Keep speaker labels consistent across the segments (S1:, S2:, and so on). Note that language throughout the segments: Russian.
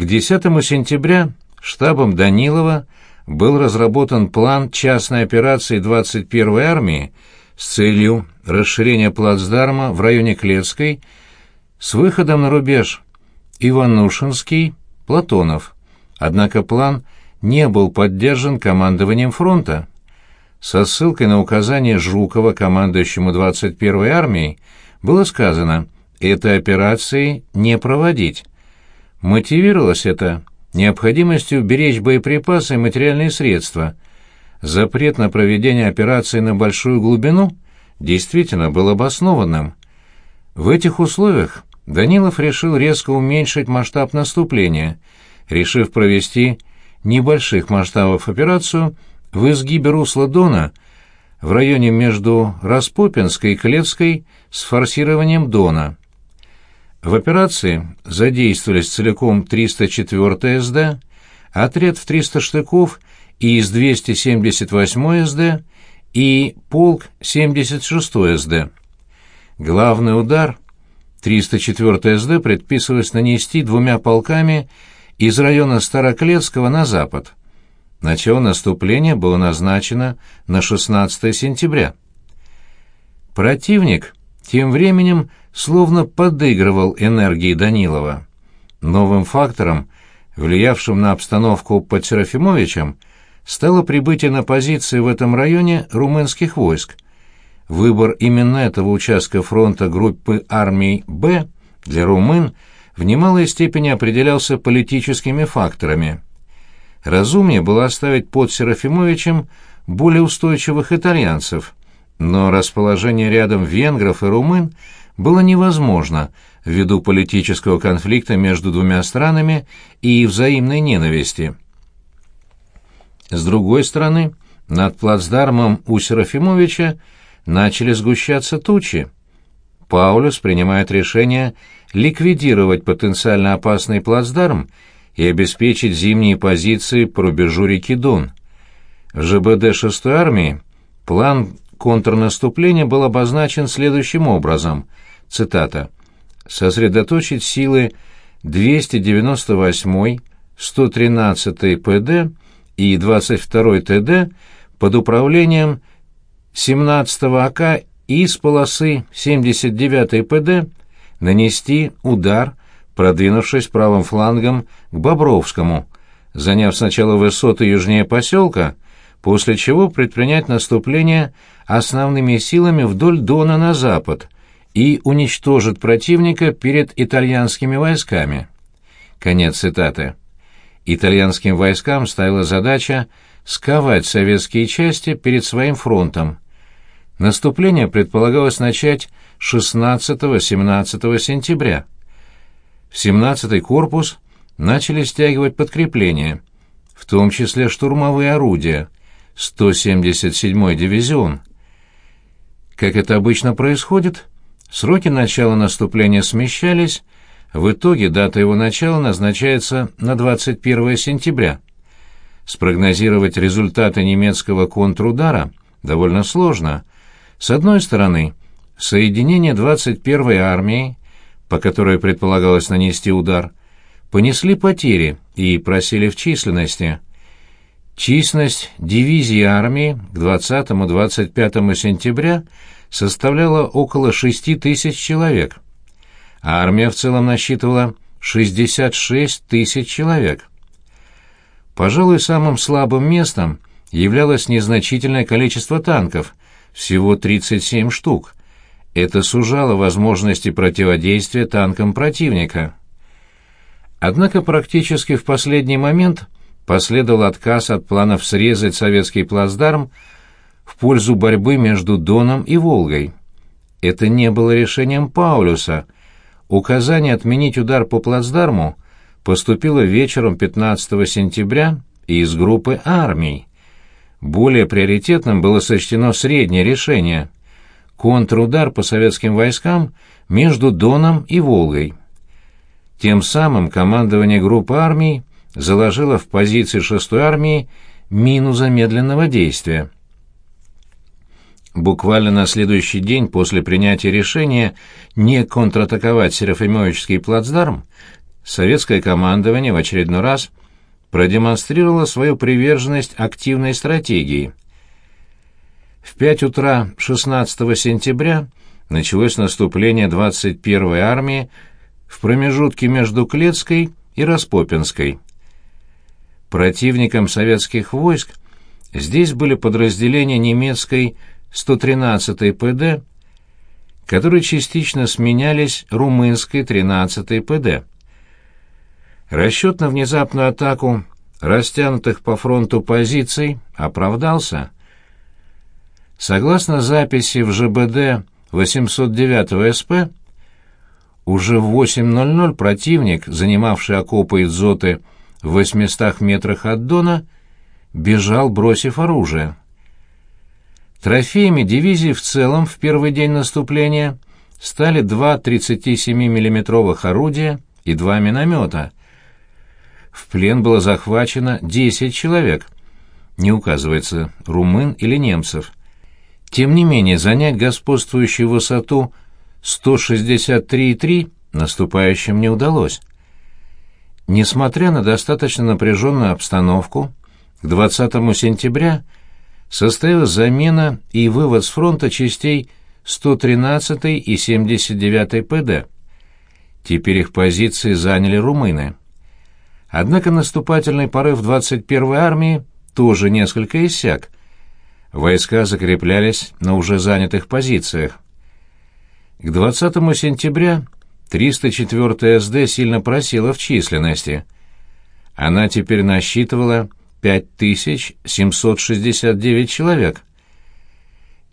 S1: К 10 сентября штабом Данилова был разработан план частной операции 21-й армии с целью расширения плацдарма в районе Клецкой с выходом на рубеж Иванушинский, Платонов. Однако план не был поддержан командованием фронта. Со ссылкой на указание Жукова командующему 21-й армией было сказано «этой операции не проводить». Мотивировалось это необходимостью беречь боеприпасы и материальные средства. Запрет на проведение операции на большую глубину действительно был обоснованным. В этих условиях Данилов решил резко уменьшить масштаб наступления, решив провести небольших масштабов операцию в изгибе русла Дона в районе между Распопинской и Клевской с форсированием Дона. В операции задействовались целиком 304 СД, отряд в 300 штыков и из 278 СД и полк 76 СД. Главный удар 304 СД предписывалось нанести двумя полками из района Староклетского на запад. Начало наступления было назначено на 16 сентября. Противник тем временем словно подыгрывал энергии Данилова. Новым фактором, влиявшим на обстановку под Серафимовичем, стало прибытие на позиции в этом районе румынских войск. Выбор именно этого участка фронта группы армий «Б» для румын в немалой степени определялся политическими факторами. Разумнее было оставить под Серафимовичем более устойчивых итальянцев, но расположение рядом венгров и румын – было невозможно ввиду политического конфликта между двумя странами и взаимной ненависти. С другой стороны, над плацдармом у Серафимовича начали сгущаться тучи. Паулюс принимает решение ликвидировать потенциально опасный плацдарм и обеспечить зимние позиции по рубежу реки Дон. В ЖБД 6-й армии план контрнаступления был обозначен следующим образом – цитата, «сосредоточить силы 298-й, 113-й ПД и 22-й ТД под управлением 17-го АК и с полосы 79-й ПД нанести удар, продвинувшись правым флангом к Бобровскому, заняв сначала высоты южнее поселка, после чего предпринять наступление основными силами вдоль Дона на запад – и уничтожит противника перед итальянскими войсками. Конец цитаты. Итальянским войскам ставила задача сковать советские части перед своим фронтом. Наступление предполагалось начать 16-17 сентября. В 17-й корпус начали стягивать подкрепления, в том числе штурмовые орудия, 177-й дивизион. Как это обычно происходит, Сроки начала наступления смещались, в итоге дата его начала назначается на 21 сентября. Спрогнозировать результаты немецкого контрудара довольно сложно. С одной стороны, соединение 21-й армии, по которой предполагалось нанести удар, понесли потери и просели в численности. Численность дивизии армии к 20-25 сентября – составляла около 6 тысяч человек. А армия в целом насчитывала 66 тысяч человек. Пожалуй, самым слабым местом являлось незначительное количество танков, всего 37 штук. Это сужало возможности противодействия танкам противника. Однако практически в последний момент последовал отказ от планов срезать советский плацдарм в пользу борьбы между Доном и Волгой. Это не было решением Паулюса. Указание отменить удар по плацдарму поступило вечером 15 сентября из группы армий. Более приоритетным было сочтено среднее решение – контрудар по советским войскам между Доном и Волгой. Тем самым командование группы армий заложило в позиции 6-й армии мину замедленного действия. Буквально на следующий день после принятия решения не контратаковать Серафимовичский плацдарм, советское командование в очередной раз продемонстрировало свою приверженность активной стратегии. В 5 утра 16 сентября началось наступление 21-й армии в промежутке между Клецкой и Распопинской. Противником советских войск здесь были подразделения немецкой 113-й ПД, которые частично сменялись румынской 13-й ПД. Расчет на внезапную атаку растянутых по фронту позиций оправдался. Согласно записи в ЖБД 809 СП, уже в 8.00 противник, занимавший окопы и дзоты в 800 метрах от Дона, бежал, бросив оружие. Трофеями дивизии в целом в первый день наступления стали два 37 миллиметровых орудия и два миномета. В плен было захвачено 10 человек. Не указывается, румын или немцев. Тем не менее, занять господствующую высоту 163,3 наступающим не удалось. Несмотря на достаточно напряженную обстановку, к 20 сентября состоялась замена и вывод с фронта частей 113 и 79 ПД. Теперь их позиции заняли румыны. Однако наступательный порыв 21-й армии тоже несколько иссяк. Войска закреплялись на уже занятых позициях. К 20 сентября 304-я СД сильно просела в численности. Она теперь насчитывала 5769 человек.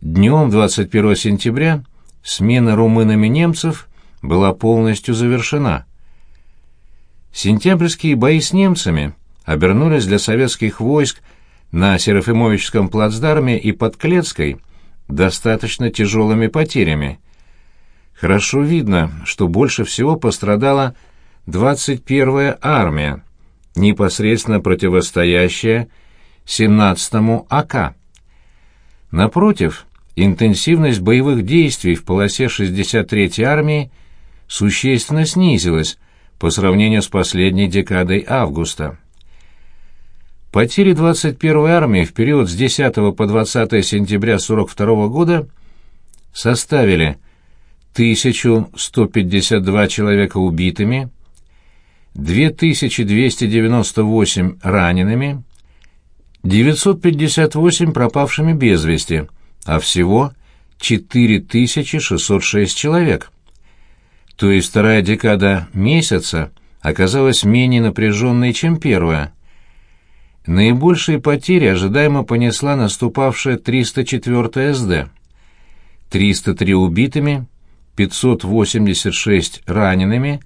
S1: Днем 21 сентября смена румынами немцев была полностью завершена. Сентябрьские бои с немцами обернулись для советских войск на Серафимовичском плацдарме и под Клецкой достаточно тяжелыми потерями. Хорошо видно, что больше всего пострадала 21-я армия, непосредственно противостоящая 17-му АК. Напротив, интенсивность боевых действий в полосе 63-й армии существенно снизилась по сравнению с последней декадой августа. Потери 21-й армии в период с 10 по 20 сентября 42 года составили 1152 человека убитыми, 2298 ранеными, 958 пропавшими без вести, а всего 4606 человек. То есть вторая декада месяца оказалась менее напряженной, чем первая. Наибольшие потери ожидаемо понесла наступавшая 304-я СД. 303 убитыми, 586 ранеными,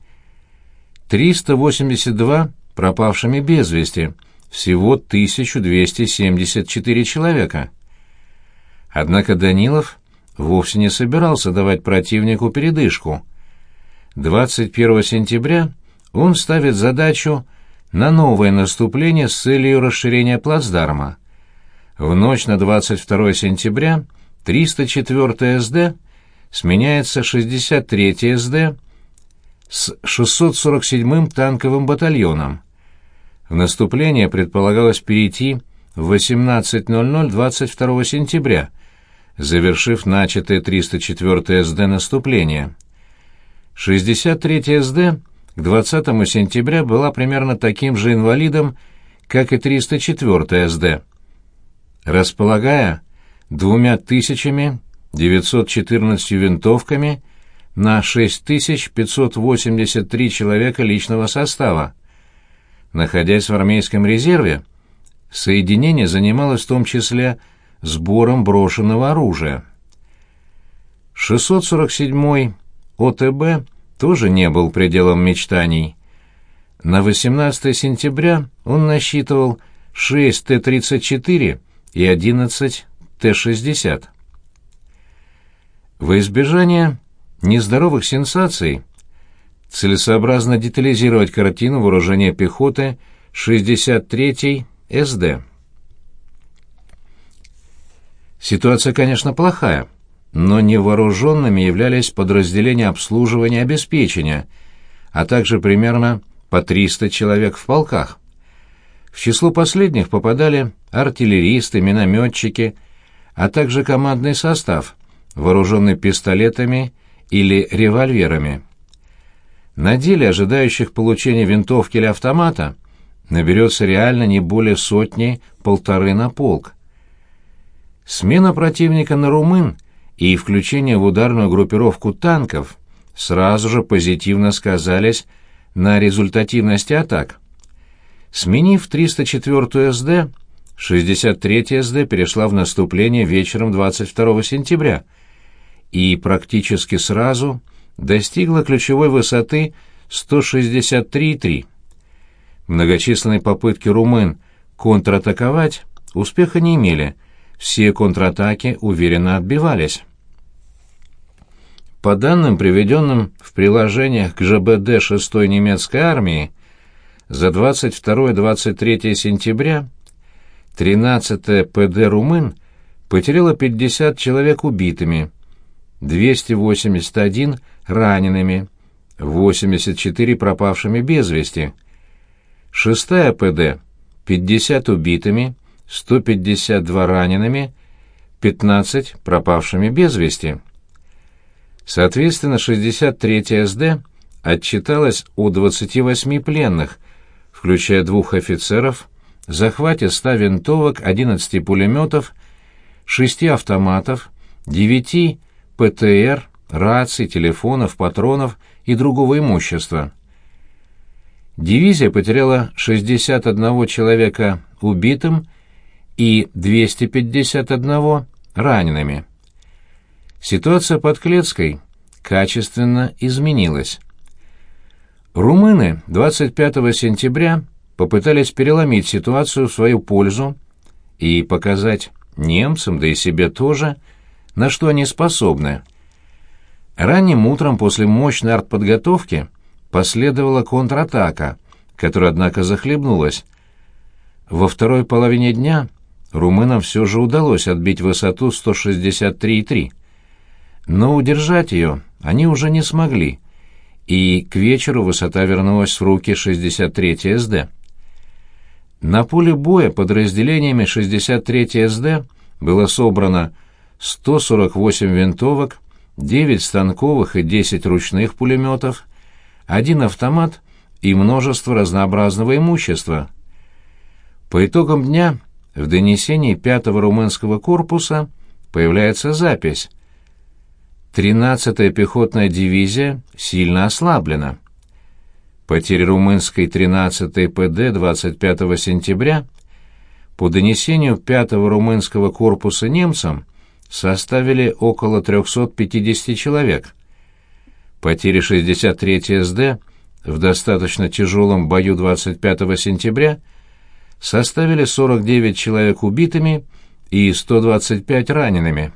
S1: 382 пропавшими без вести, всего 1274 человека. Однако Данилов вовсе не собирался давать противнику передышку. 21 сентября он ставит задачу на новое наступление с целью расширения плацдарма. В ночь на 22 сентября 304 СД сменяется 63-я СД с 647-м танковым батальоном. В наступление предполагалось перейти в 18.00 22 сентября, завершив начатое 304-е СД наступление. 63-я СД к 20 сентября была примерно таким же инвалидом, как и 304-я СД. Располагая двумя тысячами 914 винтовками на 6583 человека личного состава. Находясь в армейском резерве, соединение занималось в том числе сбором брошенного оружия. 647-й ОТБ тоже не был пределом мечтаний. На 18 сентября он насчитывал 6 Т-34 и 11 Т-60. Во избежание нездоровых сенсаций целесообразно детализировать картину вооружения пехоты 63-й СД. Ситуация, конечно, плохая, но невооруженными являлись подразделения обслуживания и обеспечения, а также примерно по 300 человек в полках. В число последних попадали артиллеристы, минометчики, а также командный состав, вооруженный пистолетами или револьверами. На деле ожидающих получения винтовки или автомата наберется реально не более сотни-полторы на полк. Смена противника на румын и включение в ударную группировку танков сразу же позитивно сказались на результативности атак. Сменив 304-ю СД, 63-я СД перешла в наступление вечером 22 сентября и практически сразу достигла ключевой высоты 163,3. Многочисленные попытки румын контратаковать успеха не имели, все контратаки уверенно отбивались. По данным, приведенным в приложениях к ЖБД 6-й немецкой армии, за 22-23 сентября 13-е ПД «Румын» потеряло 50 человек убитыми, 281 ранеными, 84 пропавшими без вести. 6-я ПД – 50 убитыми, 152 ранеными, 15 пропавшими без вести. Соответственно, 63-я СД отчиталась о 28 пленных, включая двух офицеров, захвате 100 винтовок, 11 пулеметов, 6 автоматов, 9 ПТР, раций, телефонов, патронов и другого имущества. Дивизия потеряла 61 человека убитым и 251 ранеными. Ситуация под Клецкой качественно изменилась. Румыны 25 сентября попытались переломить ситуацию в свою пользу и показать немцам, да и себе тоже, на что они способны. Ранним утром после мощной артподготовки последовала контратака, которая, однако, захлебнулась. Во второй половине дня румынам все же удалось отбить высоту 163,3 но удержать ее они уже не смогли, и к вечеру высота вернулась в руки 63-й СД. На поле боя подразделениями 63-й СД было собрано 148 винтовок, 9 станковых и 10 ручных пулеметов, один автомат и множество разнообразного имущества. По итогам дня в донесении 5-го румынского корпуса появляется запись 13-я пехотная дивизия сильно ослаблена. Потери румынской 13-й ПД 25 сентября по донесению 5-го румынского корпуса немцам составили около 350 человек. Потери 63-й СД в достаточно тяжелом бою 25 сентября составили 49 человек убитыми и 125 ранеными.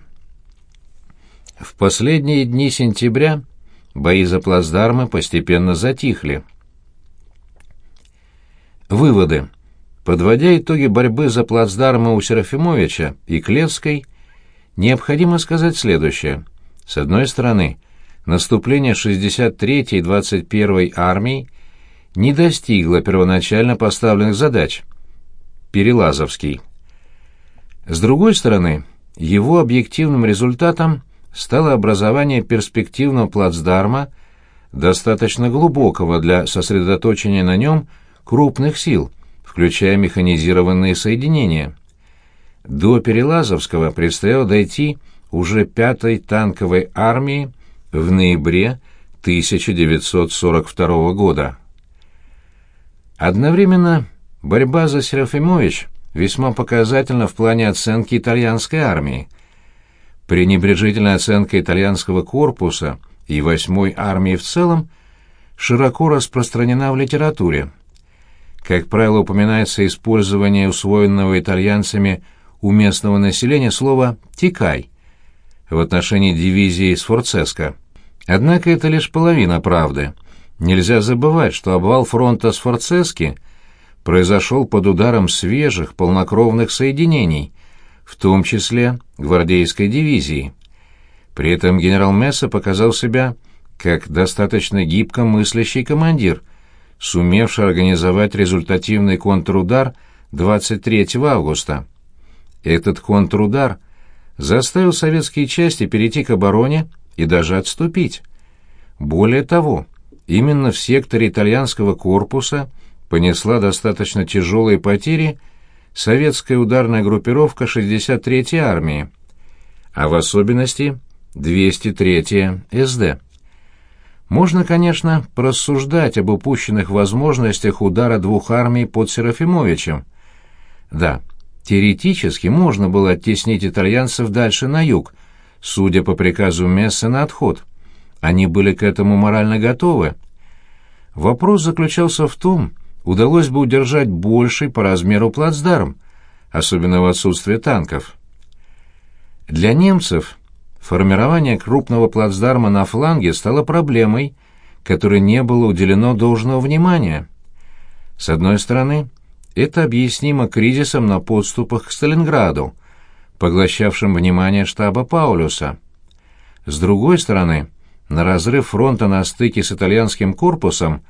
S1: В последние дни сентября бои за плацдармы постепенно затихли. Выводы. Подводя итоги борьбы за плацдармы у Серафимовича и Клевской, необходимо сказать следующее. С одной стороны, наступление 63-й и 21-й армий не достигло первоначально поставленных задач. Перелазовский. С другой стороны, его объективным результатом – стало образование перспективного плацдарма, достаточно глубокого для сосредоточения на нем крупных сил, включая механизированные соединения. До Перелазовского предстояло дойти уже пятой танковой армии в ноябре 1942 года. Одновременно борьба за Серафимович весьма показательна в плане оценки итальянской армии – Пренебрежительная оценка итальянского корпуса и восьмой армии в целом широко распространена в литературе. Как правило, упоминается использование усвоенного итальянцами у местного населения слова «тикай» в отношении дивизии Сфорцеско. Однако это лишь половина правды. Нельзя забывать, что обвал фронта Сфорцески произошел под ударом свежих полнокровных соединений – в том числе гвардейской дивизии. При этом генерал Месса показал себя как достаточно гибко мыслящий командир, сумевший организовать результативный контрудар 23 августа. Этот контрудар заставил советские части перейти к обороне и даже отступить. Более того, именно в секторе итальянского корпуса понесла достаточно тяжелые потери советская ударная группировка 63-й армии, а в особенности 203-я СД. Можно, конечно, порассуждать об упущенных возможностях удара двух армий под Серафимовичем. Да, теоретически можно было оттеснить итальянцев дальше на юг, судя по приказу Месса на отход. Они были к этому морально готовы. Вопрос заключался в том, удалось бы удержать больший по размеру плацдарм, особенно в отсутствие танков. Для немцев формирование крупного плацдарма на фланге стало проблемой, которой не было уделено должного внимания. С одной стороны, это объяснимо кризисом на подступах к Сталинграду, поглощавшим внимание штаба Паулюса. С другой стороны, на разрыв фронта на стыке с итальянским корпусом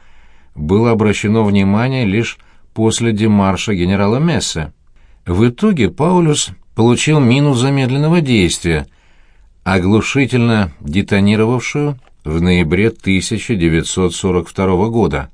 S1: было обращено внимание лишь после демарша генерала Мессе. В итоге Паулюс получил мину замедленного действия – оглушительно детонировавшую в ноябре 1942 года.